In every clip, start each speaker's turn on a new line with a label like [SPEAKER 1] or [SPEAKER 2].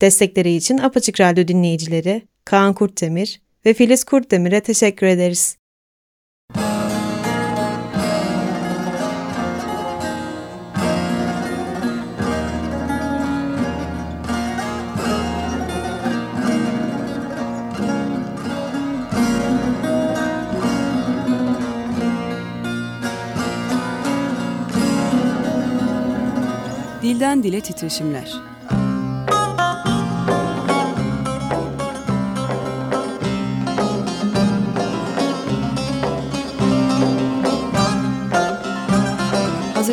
[SPEAKER 1] Destekleri için Apaçık Radyo dinleyicileri Kaan Kurtdemir ve Filiz Kurtdemir'e teşekkür ederiz.
[SPEAKER 2] Dilden Dile Titreşimler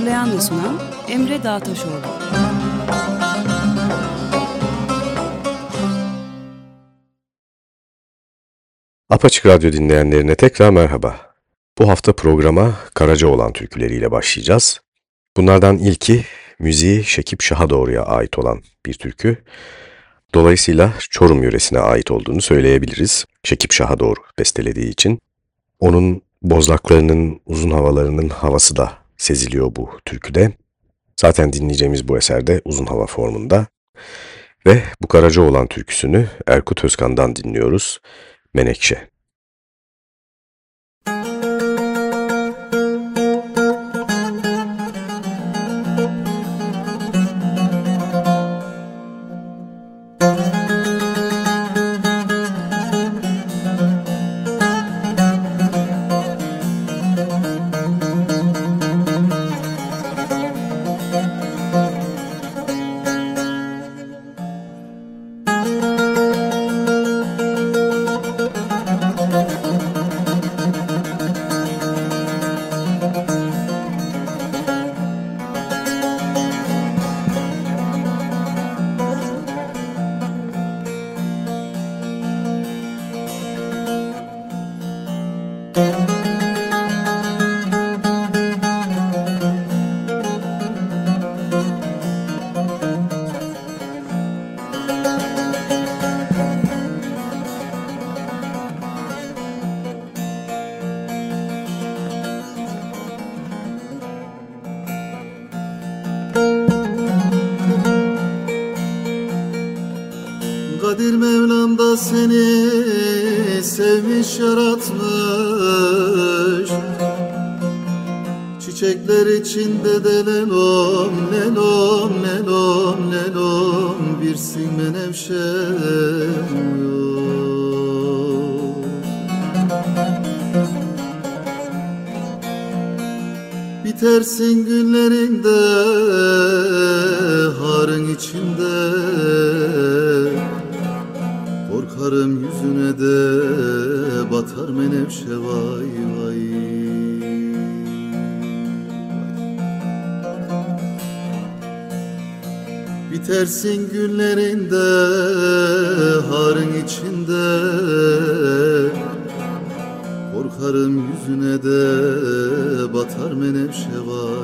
[SPEAKER 2] Hazırlayan ve sunan Emre Dağtaşoğlu.
[SPEAKER 3] Apaçık Radyo dinleyenlerine tekrar merhaba. Bu hafta programa Karaca olan türküleriyle başlayacağız. Bunlardan ilki müziği Şekip Şah'a doğruya ait olan bir türkü. Dolayısıyla Çorum yöresine ait olduğunu söyleyebiliriz. Şekip Şah'a doğru bestelediği için. Onun bozlaklarının, uzun havalarının havası da seziliyor bu türküde. Zaten dinleyeceğimiz bu eserde uzun hava formunda. Ve bu Karaca olan türküsünü Erkut Özkan'dan dinliyoruz. Menekşe.
[SPEAKER 4] Batar menevşe vay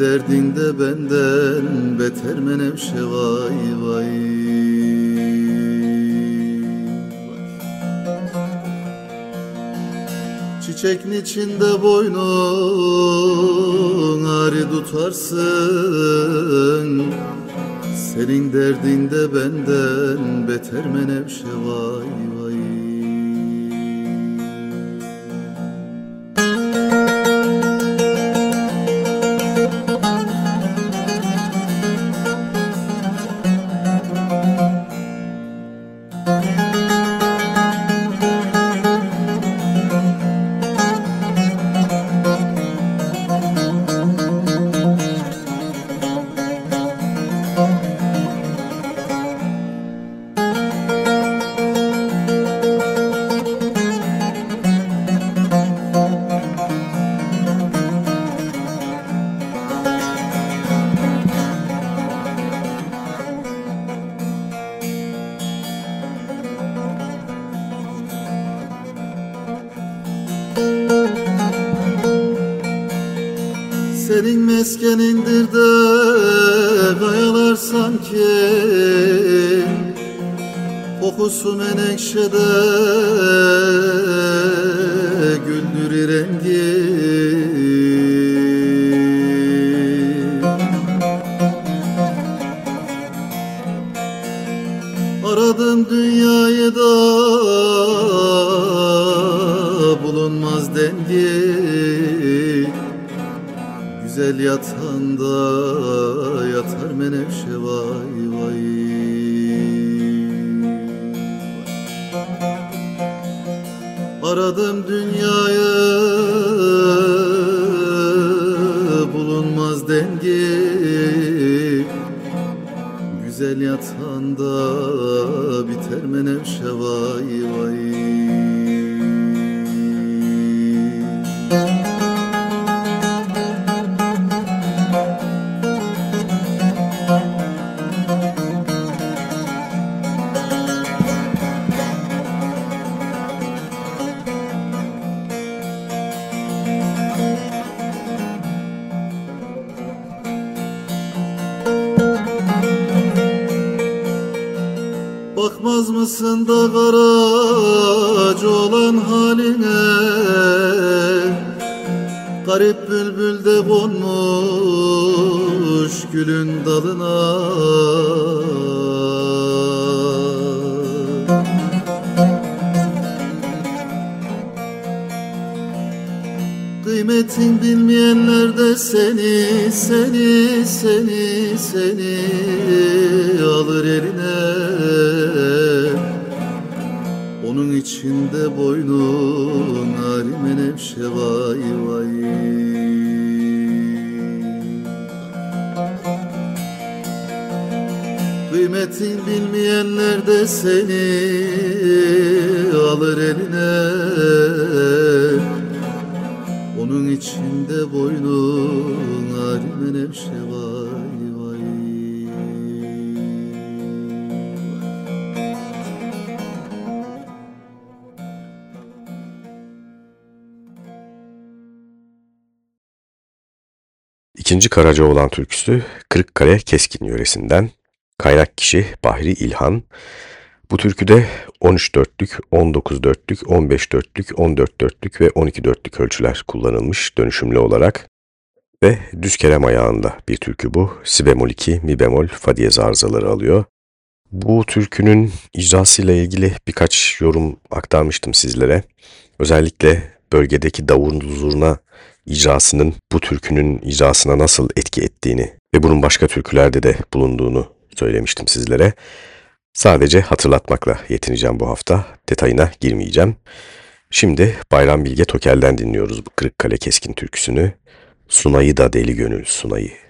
[SPEAKER 4] derdinde benden beter menevşe vay vay. Çiçekin içinde boynun ağrı tutarsın. Senin derdinde benden Bakmaz mısın da garacı olan haline. Garip bülbül de konmuş gülün dalına. Kıymetin bilmeyenler de seni, seni, seni, seni Kıymetin bilmeyenler de seni alır eline onun içinde boynun harime nevşe vay vay
[SPEAKER 3] İkinci Karacaoğlan türküsü Kırıkkale Keskin yöresinden. Kaynak kişi Bahri İlhan. Bu türküde 13 dörtlük, 19 dörtlük, 15 dörtlük, 14 dörtlük ve 12 dörtlük ölçüler kullanılmış dönüşümlü olarak. Ve düz kerem ayağında bir türkü bu. Si bemol 2, mi bemol, fa diyez arızaları alıyor. Bu türkünün icrasıyla ilgili birkaç yorum aktarmıştım sizlere. Özellikle bölgedeki davul zurna icrasının bu türkünün icrasına nasıl etki ettiğini ve bunun başka türkülerde de bulunduğunu söylemiştim sizlere. Sadece hatırlatmakla yetineceğim bu hafta. Detayına girmeyeceğim. Şimdi Bayram Bilge Tokel'den dinliyoruz bu Kırıkkale Keskin türküsünü. Sunayı da deli gönül sunayı.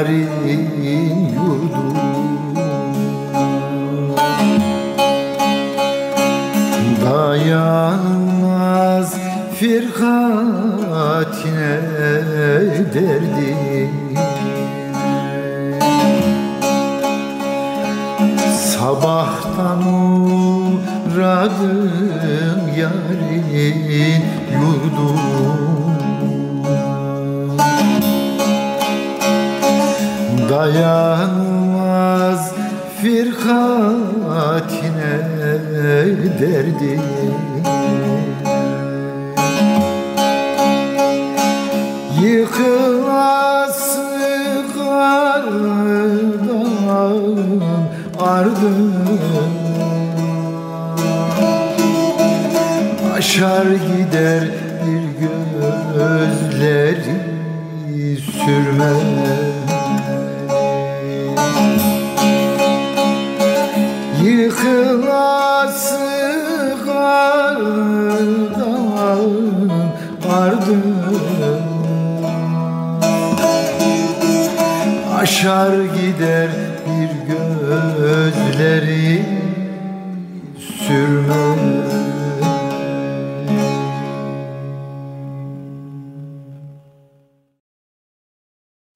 [SPEAKER 5] yarın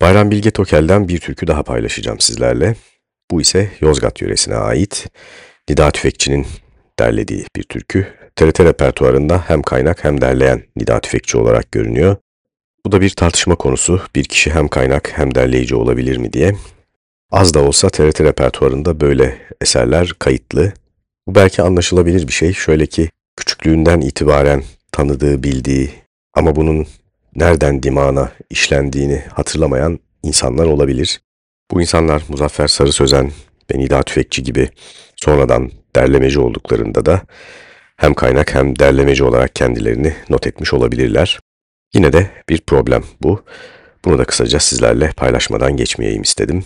[SPEAKER 3] Bayram Bilge Tokel'den bir türkü daha paylaşacağım sizlerle. Bu ise Yozgat yöresine ait Nida Tüfekçi'nin derlediği bir türkü. TRT repertuarında hem kaynak hem derleyen Nida Tüfekçi olarak görünüyor. Bu da bir tartışma konusu. Bir kişi hem kaynak hem derleyici olabilir mi diye. Az da olsa TRT repertuarında böyle eserler kayıtlı. Bu belki anlaşılabilir bir şey. Şöyle ki küçüklüğünden itibaren tanıdığı, bildiği ama bunun nereden dimağına işlendiğini hatırlamayan insanlar olabilir. Bu insanlar Muzaffer Sarı Sözen ve Nida Tüfekçi gibi sonradan derlemeci olduklarında da hem kaynak hem derlemeci olarak kendilerini not etmiş olabilirler. Yine de bir problem bu. Bunu da kısaca sizlerle paylaşmadan geçmeyeyim istedim.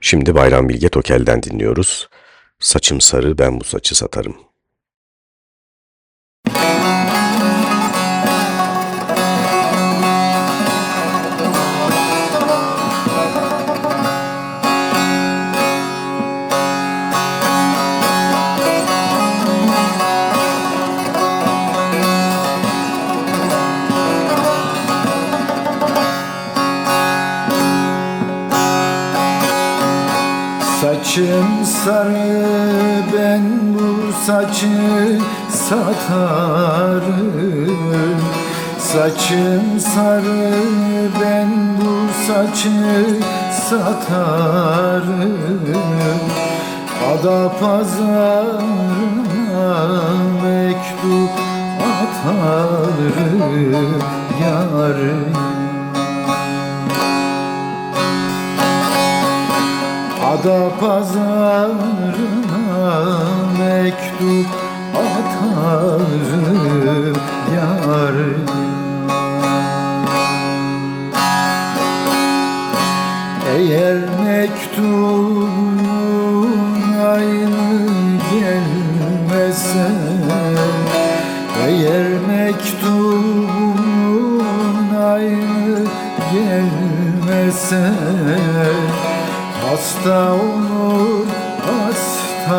[SPEAKER 3] Şimdi Bayram Bilge Tokel'den dinliyoruz. Saçım sarı ben bu saçı satarım.
[SPEAKER 5] Saçım sarı ben bu saçı satarım. Saçım sarı ben bu saçı satarım. Ada pazarına mektup atarım yarım Ada pazarına mektup atarım yar Hasta olur hastaneye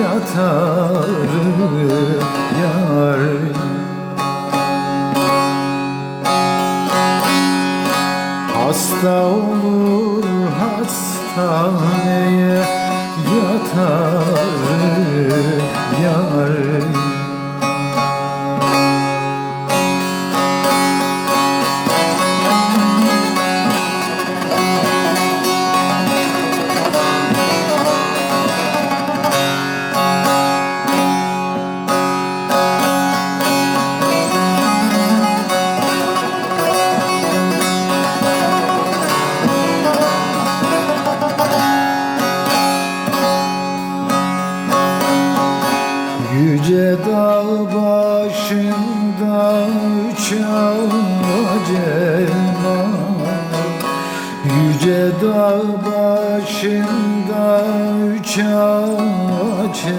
[SPEAKER 5] yatarım yar. Hasta olur hastaneye yatarım yar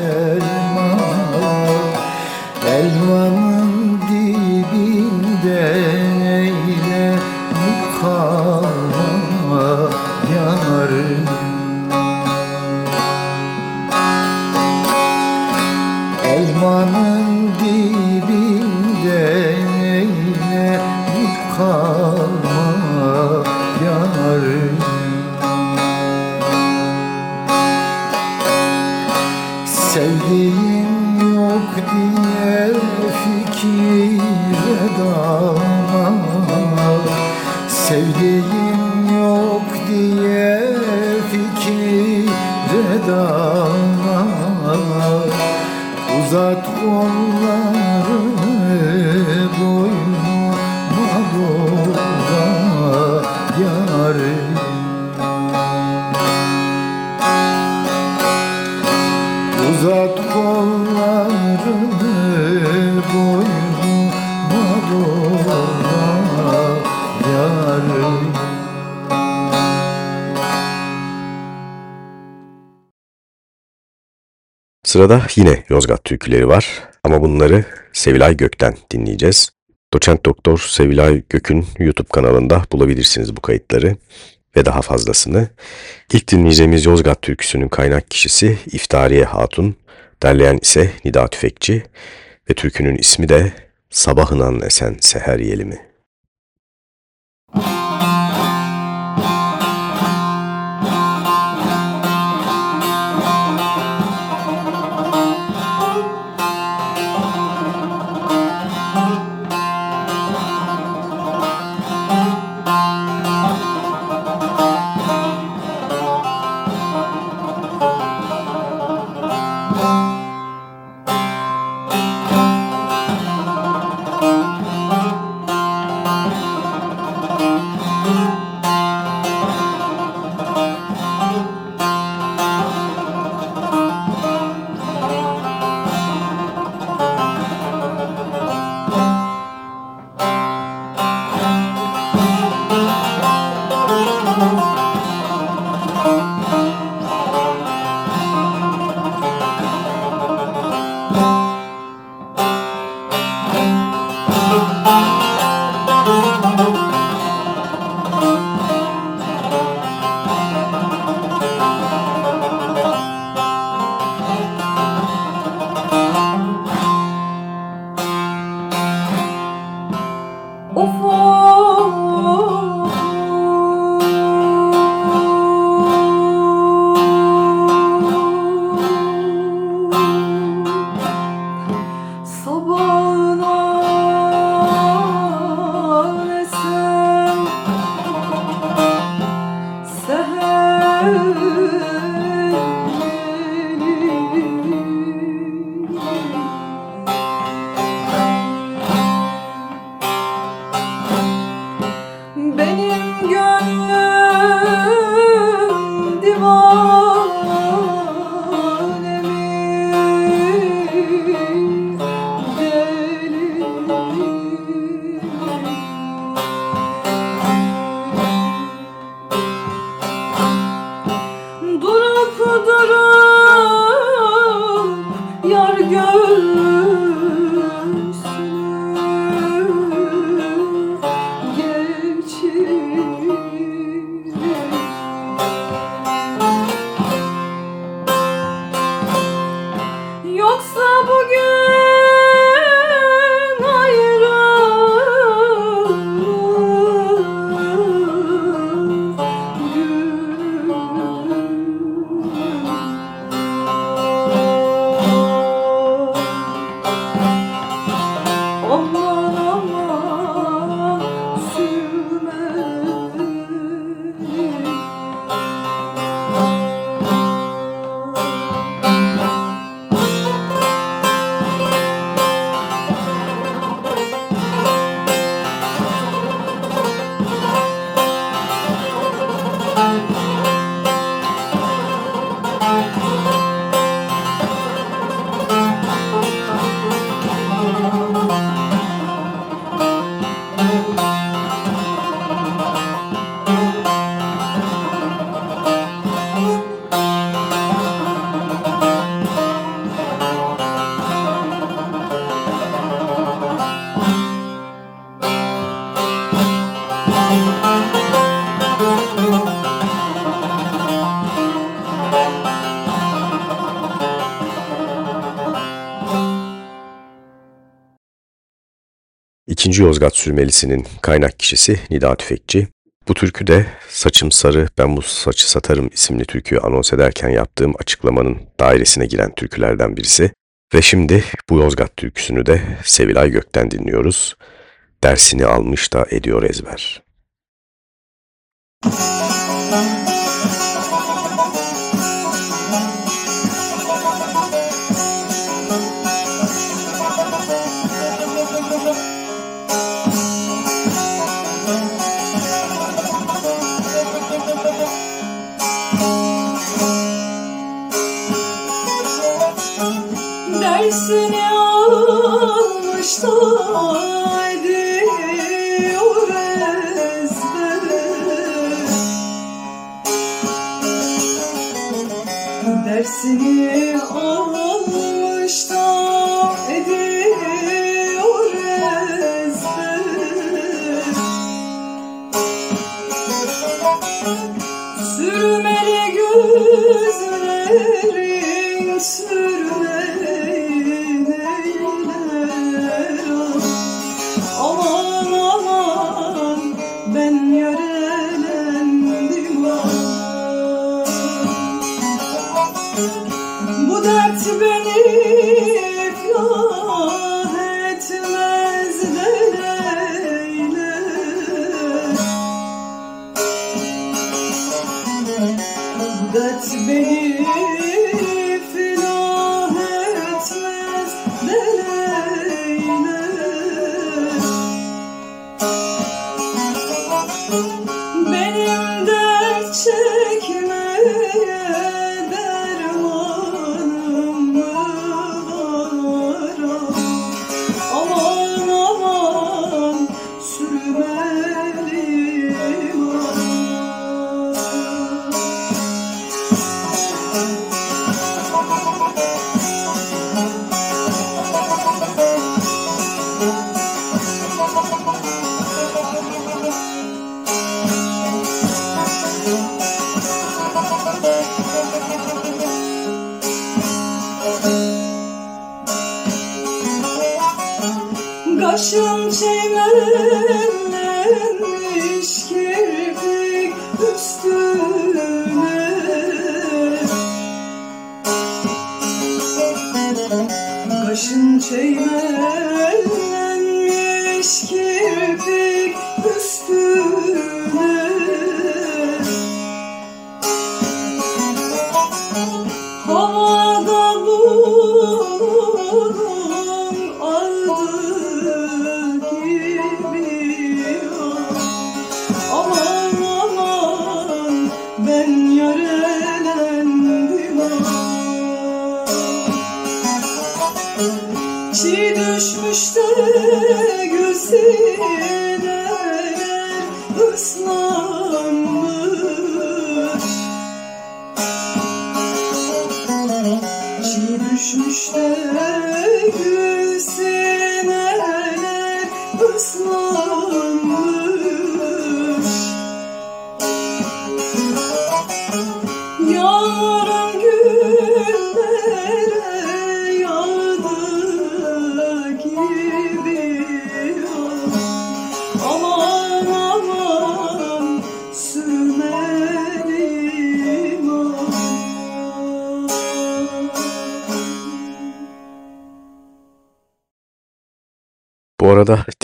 [SPEAKER 5] uçan
[SPEAKER 3] Sırada yine Yozgat türküleri var ama bunları Sevilay Gök'ten dinleyeceğiz. Doçent Doktor Sevilay Gök'ün YouTube kanalında bulabilirsiniz bu kayıtları ve daha fazlasını. İlk dinleyeceğimiz Yozgat türküsünün kaynak kişisi İftariye Hatun, derleyen ise Nida Tüfekçi ve türkünün ismi de Sabahınan Esen Seher Yelimi.
[SPEAKER 6] Benim
[SPEAKER 3] 2. Yozgat Sürmelisi'nin kaynak kişisi Nida Tüfekçi. Bu türkü de Saçım Sarı Ben Bu Saçı Satarım isimli türküyü anons ederken yaptığım açıklamanın dairesine giren türkülerden birisi. Ve şimdi bu Yozgat türküsünü de Sevilay Gök'ten dinliyoruz. Dersini almış da ediyor ezber.
[SPEAKER 6] Müzik düşmüş de güzeller ıslanmış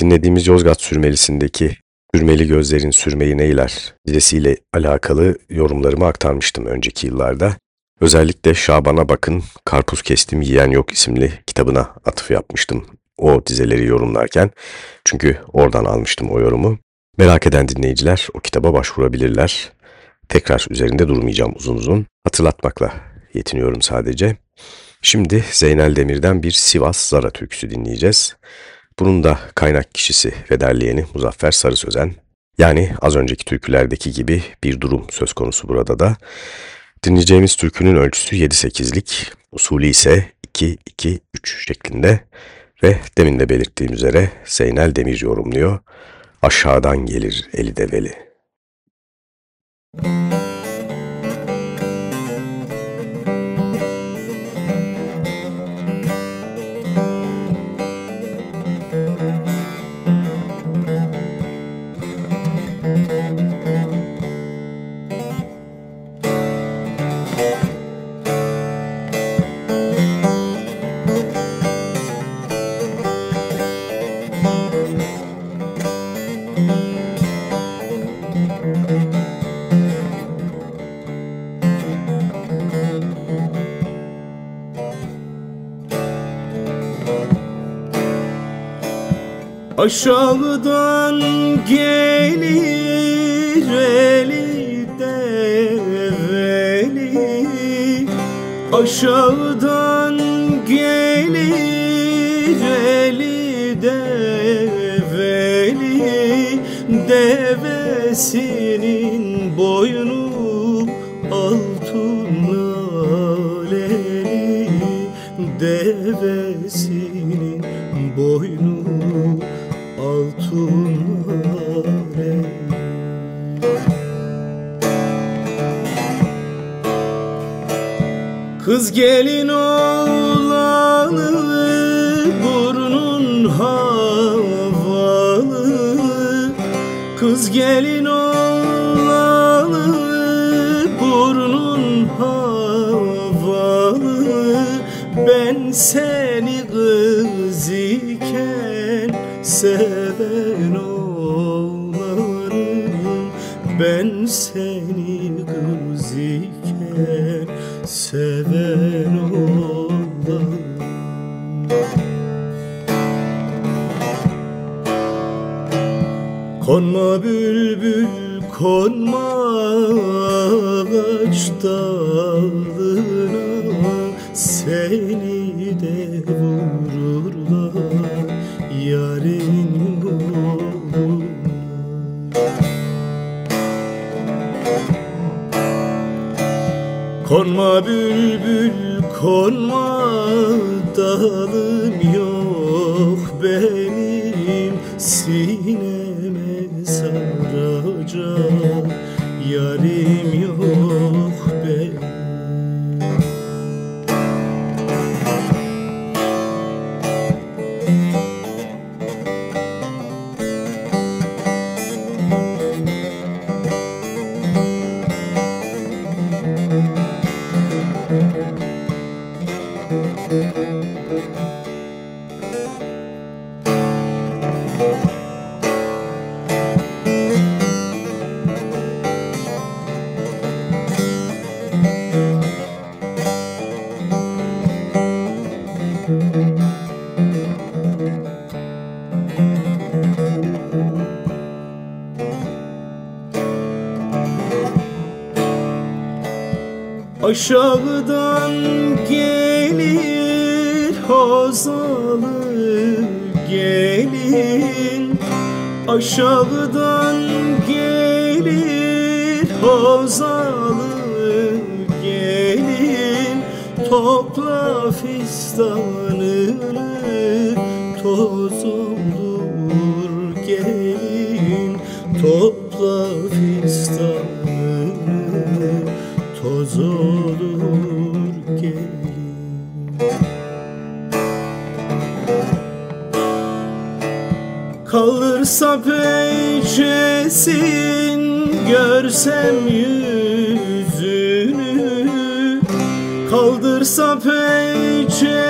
[SPEAKER 3] dinlediğimiz Yozgat Sürmelisi'ndeki Sürmeli Gözlerin Sürmeyi Neyler dizesiyle alakalı yorumlarımı aktarmıştım önceki yıllarda. Özellikle Şaban'a bakın Karpuz Kestim Yiyen Yok isimli kitabına atıf yapmıştım o dizeleri yorumlarken. Çünkü oradan almıştım o yorumu. Merak eden dinleyiciler o kitaba başvurabilirler. Tekrar üzerinde durmayacağım uzun uzun. Hatırlatmakla yetiniyorum sadece. Şimdi Zeynel Demir'den bir Sivas Zara türküsü dinleyeceğiz. Bunun da kaynak kişisi ve derleyeni Muzaffer Sarı Sözen. Yani az önceki türkülerdeki gibi bir durum söz konusu burada da. Dinleyeceğimiz türkünün ölçüsü 7-8'lik, usulü ise 2-2-3 şeklinde ve demin de belirttiğim üzere Zeynel Demir yorumluyor. Aşağıdan gelir eli develi.
[SPEAKER 7] Aşağıdan gelir eli develi Aşağıdan Kız gelin oğlanı burnun havalı. Kız gelin oğlanı burnun havalı. Ben seni kız iken seven oğlanım Ben seni kız iken seven oğlanım Konma bülbül konma ağaç Konma bülbül konma dalım yok benim Aşağıdan gelir hozalı gelin. Topla fistanını Peçesin görsem yüzünü. Kaldırsa peçesin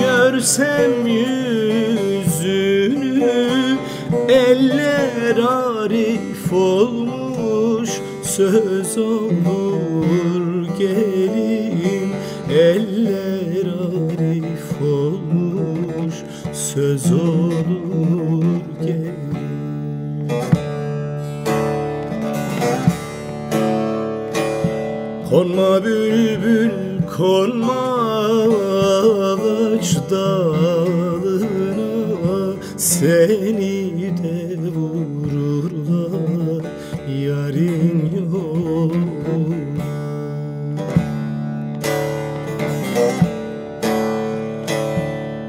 [SPEAKER 7] görsem yüzünü. Eller arif olmuş söz olur Bülbül konma ağaç dalına Seni de vururlar yarın yoluna.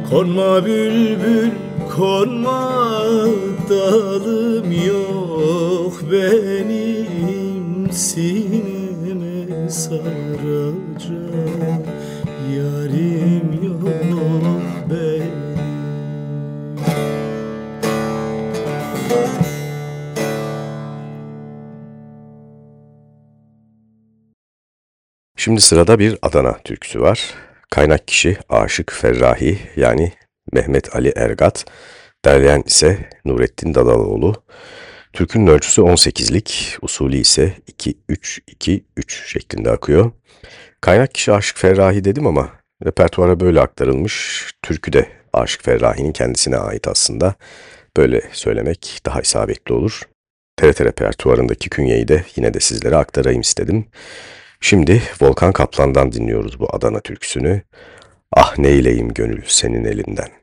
[SPEAKER 7] Konma bülbül konma yarim benim
[SPEAKER 3] Şimdi sırada bir Adana türküsü var. Kaynak kişi Aşık Ferrahi yani Mehmet Ali Ergat, derleyen ise Nurettin Dadaloğlu. Türkünün ölçüsü 18'lik, usulü ise 2-3-2-3 şeklinde akıyor. Kaynak kişi Aşık Ferrahi dedim ama Repertuara böyle aktarılmış. Türkü de
[SPEAKER 8] Aşık Ferrahi'nin kendisine ait aslında. Böyle söylemek daha isabetli olur. TRT repertuarındaki künyeyi de yine de sizlere aktarayım istedim. Şimdi Volkan Kaplan'dan dinliyoruz bu Adana türküsünü. Ah neyleyim gönül senin elinden.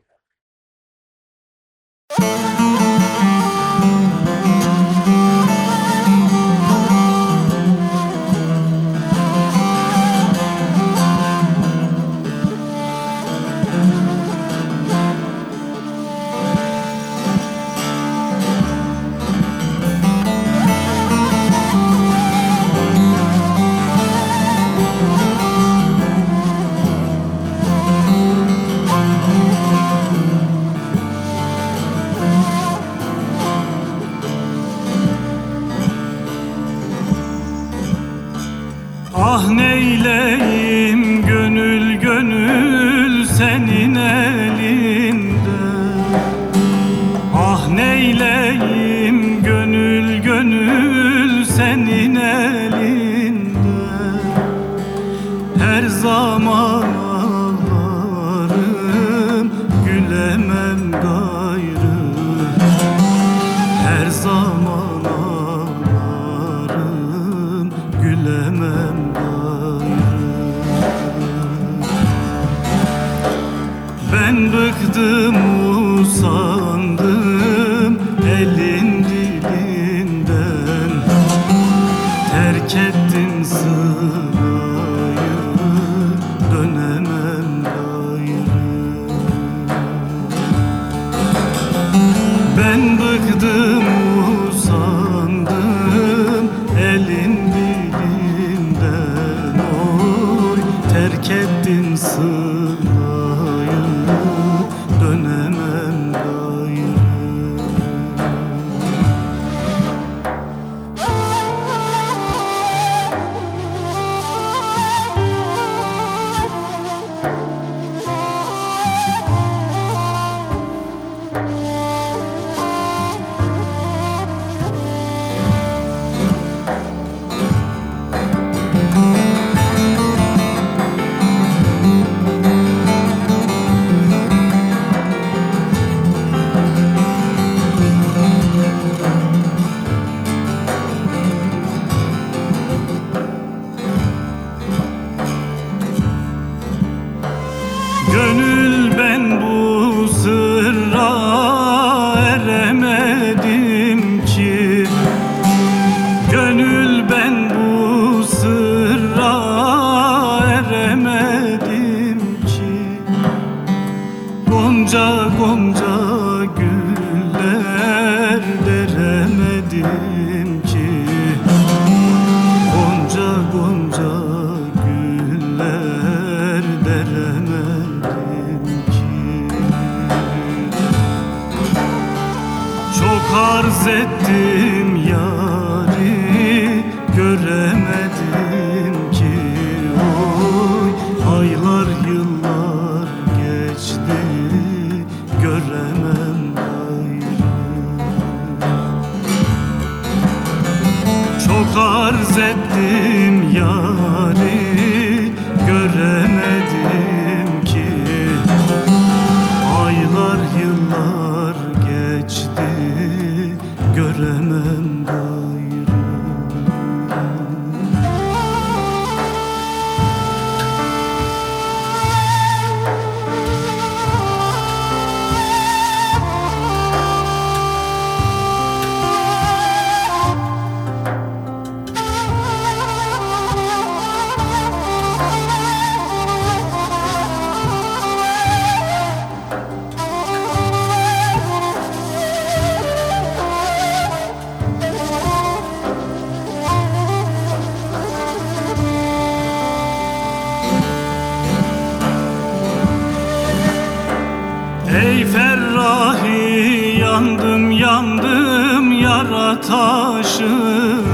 [SPEAKER 9] yandım yandım yara
[SPEAKER 7] taşı.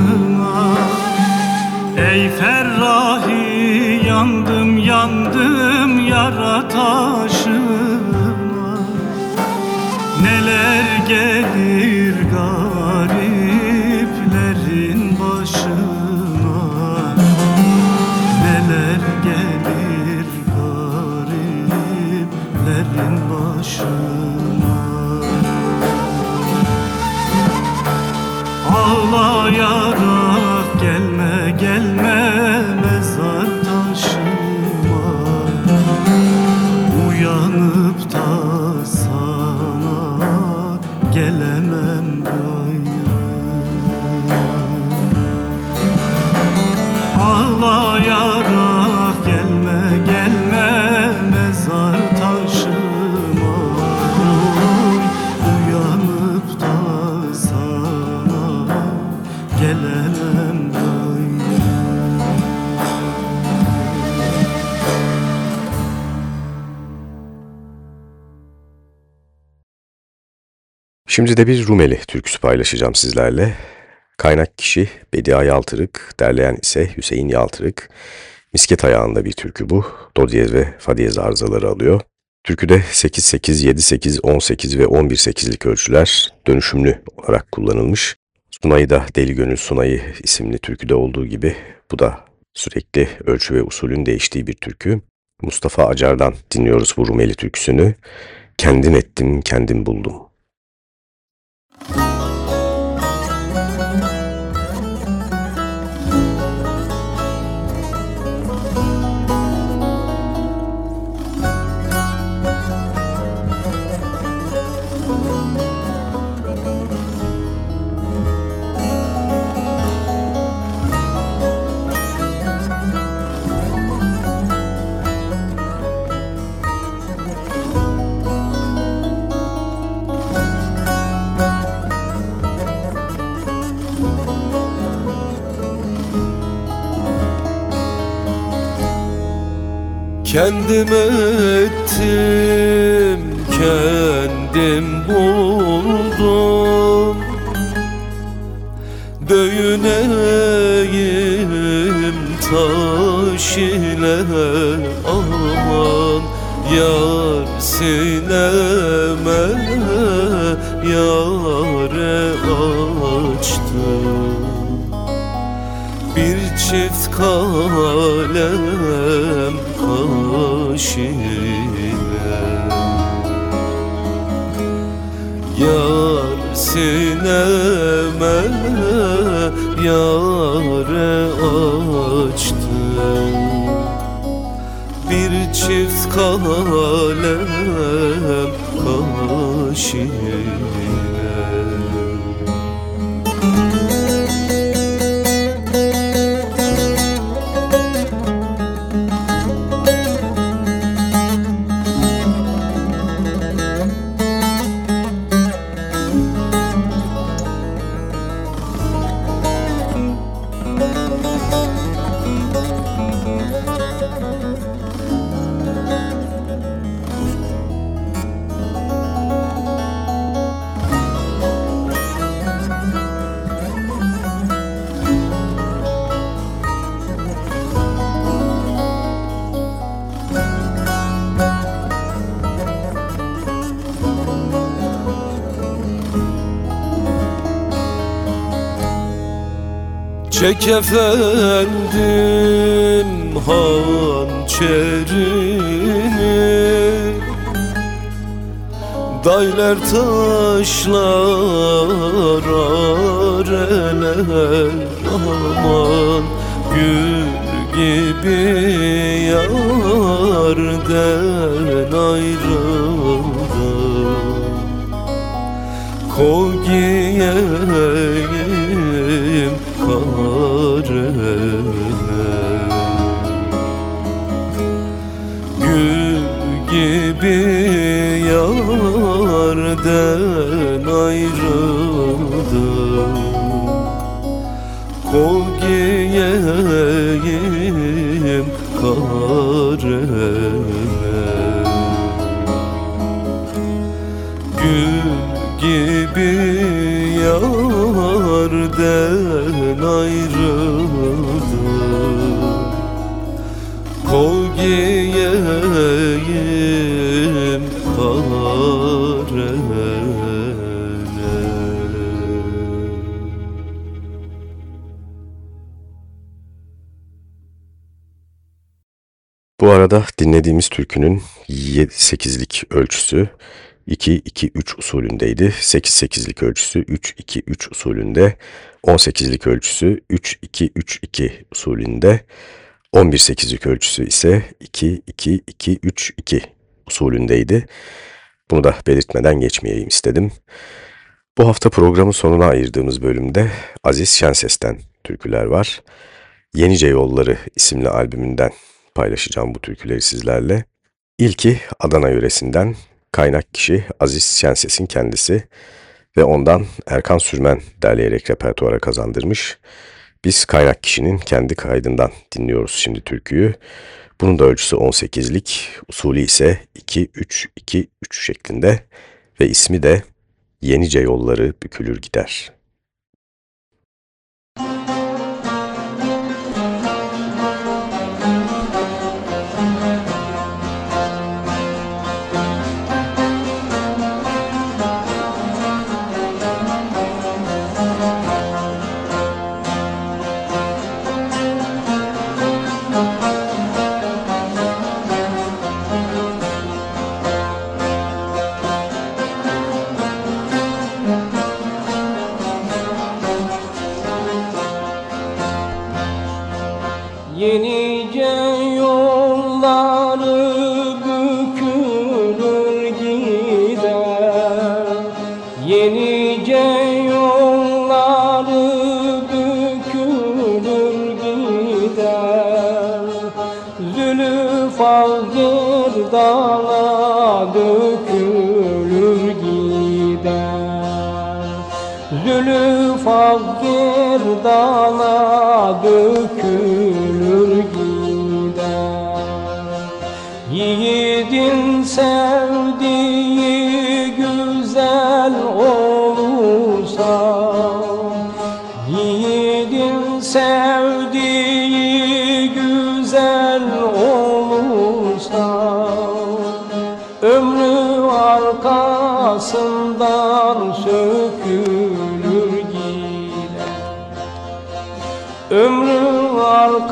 [SPEAKER 3] Şimdi de bir Rumeli türküsü paylaşacağım sizlerle. Kaynak kişi Bediye Yaltırık, derleyen ise Hüseyin Yaltırık. Misket ayağında bir türkü bu. Do diyez ve fa diyez arızaları alıyor. Türküde 8-8, 7-8, 18 ve 11-8'lik ölçüler dönüşümlü olarak kullanılmış. Sunay'ı da Deli Gönül Sunay'ı isimli türküde olduğu gibi bu da sürekli ölçü ve usulün değiştiği bir türkü. Mustafa Acar'dan dinliyoruz bu Rumeli türküsünü. Kendin ettim, kendim buldum.
[SPEAKER 10] Kendim ettim, kendim buldum. Döyüneyim taş ile aman Yar sineme yare açtım. Bir çift kalem ile Yar sineme yare açtım. Bir çift kalem kaş Çek efendim hançerini Dayler taşlar areler aman Gül gibi yarden ayrıldım. Kol yarden ayrıldım. Kol giyeyim karene Gül gibi yarden ayrıldım
[SPEAKER 3] arada dinlediğimiz türkünün 7-8'lik ölçüsü 2-2-3 usulündeydi. 8-8'lik ölçüsü 3-2-3 usulünde. 18'lik ölçüsü 3-2-3-2 usulünde. 11-8'lik ölçüsü ise 2-2-2-3-2 usulündeydi. Bunu da belirtmeden geçmeyeyim istedim. Bu hafta programın sonuna ayırdığımız bölümde Aziz Şenses'ten türküler var. Yenice Yolları isimli albümünden paylaşacağım bu türküleri sizlerle. İlki Adana yöresinden kaynak kişi Aziz Şenses'in kendisi ve ondan Erkan Sürmen derleyerek repertuara kazandırmış. Biz kaynak kişinin kendi kaydından dinliyoruz şimdi türküyü. Bunun da ölçüsü 18'lik, usulü ise 2-3-2-3 şeklinde ve ismi de Yenice Yolları Bükülür Gider.
[SPEAKER 8] Yenice yolları bükülür gider. Yenice yolları bükülür gider. Zülüfal gerdana dökülür gider. Zülüfal gerdana dökülür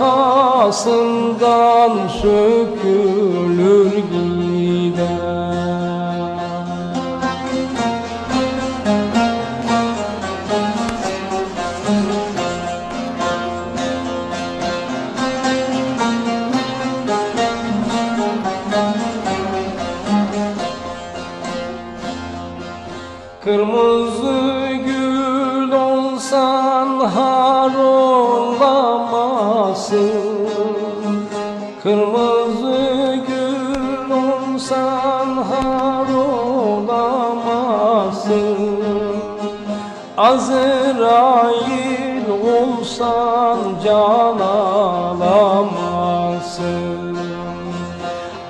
[SPEAKER 8] arkasından sökülür gider Azrail olsan can alamazsın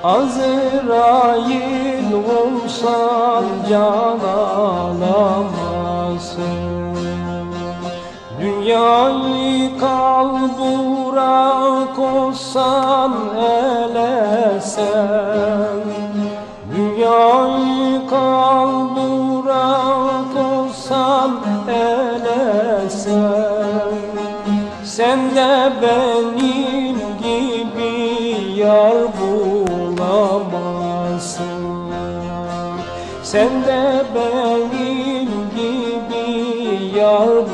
[SPEAKER 8] Azrail olsan can alamazsın Dünyayı kalbura koysan elesen. Dünyayı elesen Sen de benim gibi yar bulamazsın. Sen de benim gibi yar bulamazsın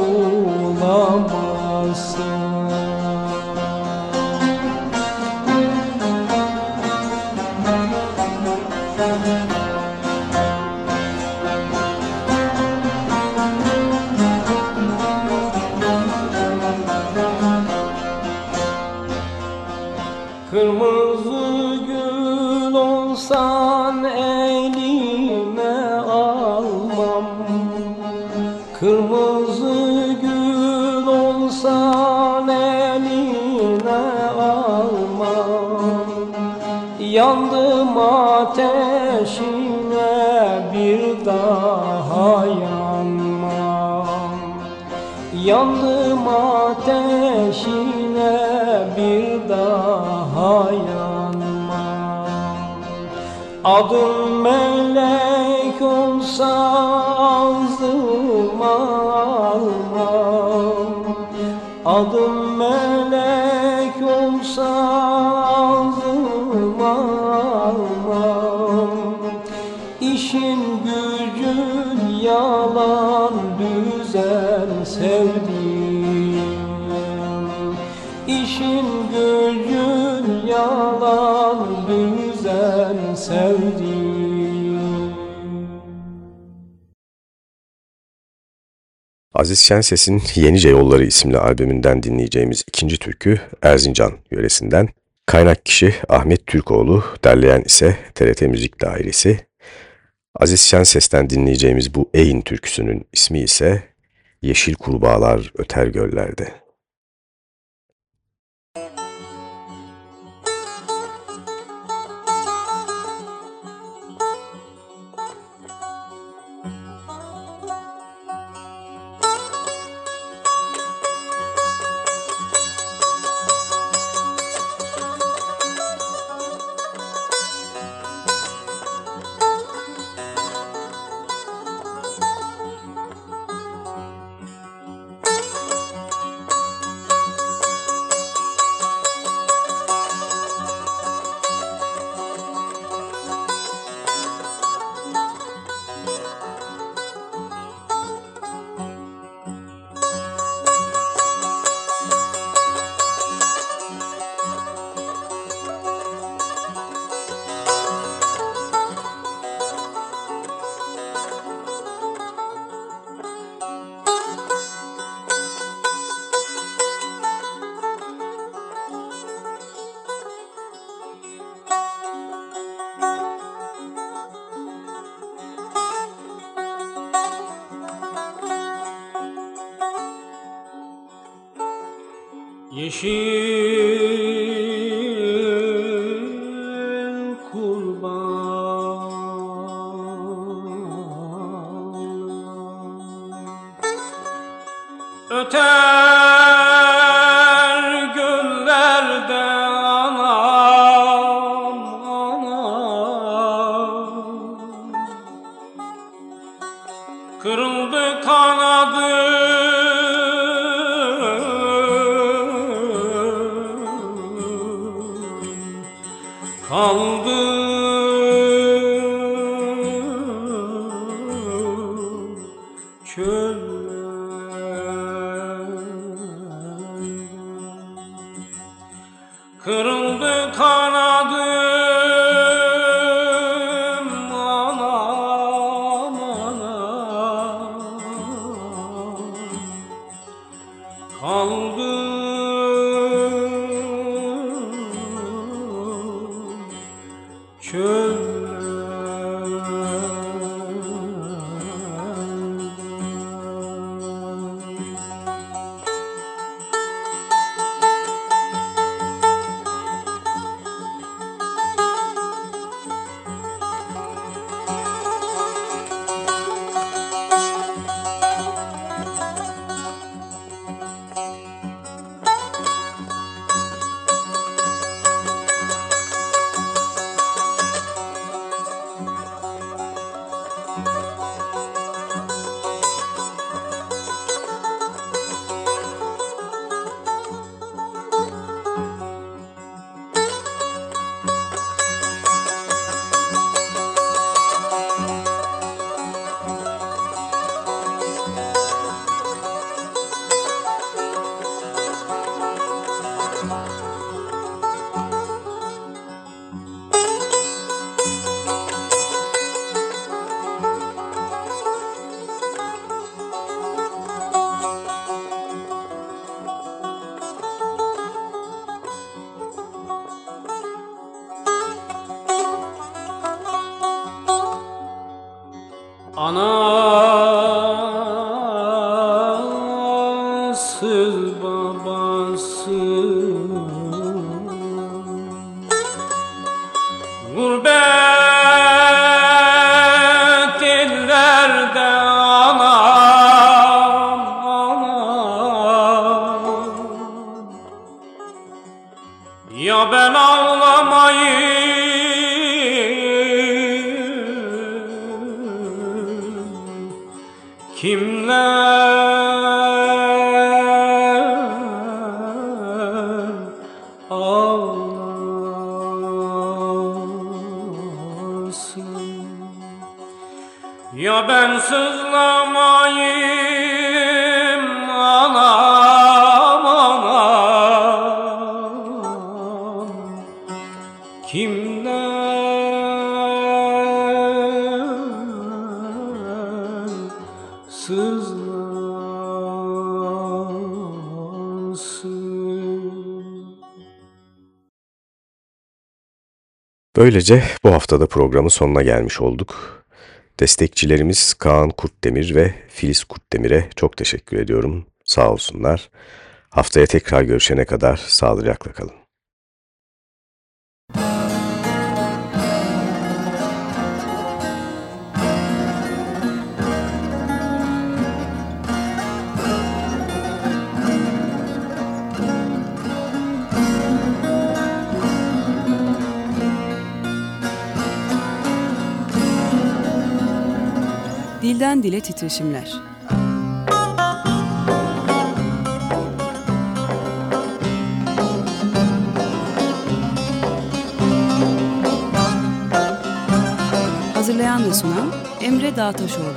[SPEAKER 8] daha yanmam Yandım ateşine bir daha yanmam Adım melek olsa ağzıma almam. Adım melek olsa
[SPEAKER 3] Aziz Şenses'in Yenice Yolları isimli albümünden dinleyeceğimiz ikinci türkü Erzincan yöresinden. Kaynak kişi Ahmet Türkoğlu, derleyen ise TRT Müzik Dairesi. Aziz Şenses'ten dinleyeceğimiz bu Eyn türküsünün ismi ise Yeşil Kurbağalar Öter Göllerde.
[SPEAKER 8] Yeşil إملاء
[SPEAKER 3] Böylece bu haftada programın sonuna gelmiş olduk. Destekçilerimiz Kaan Kurtdemir ve Filiz Kurtdemir'e çok teşekkür ediyorum. Sağ olsunlar. Haftaya tekrar görüşene kadar sağlıcakla kalın.
[SPEAKER 2] Dilden dile titreşimler. Hazırlayan ve sunan Emre Dağtaşoğlu.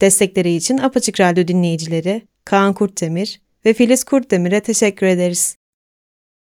[SPEAKER 1] Destekleri için Apaçık Radyo dinleyicileri Kaan Kurtdemir ve Filiz Kurtdemir'e teşekkür ederiz.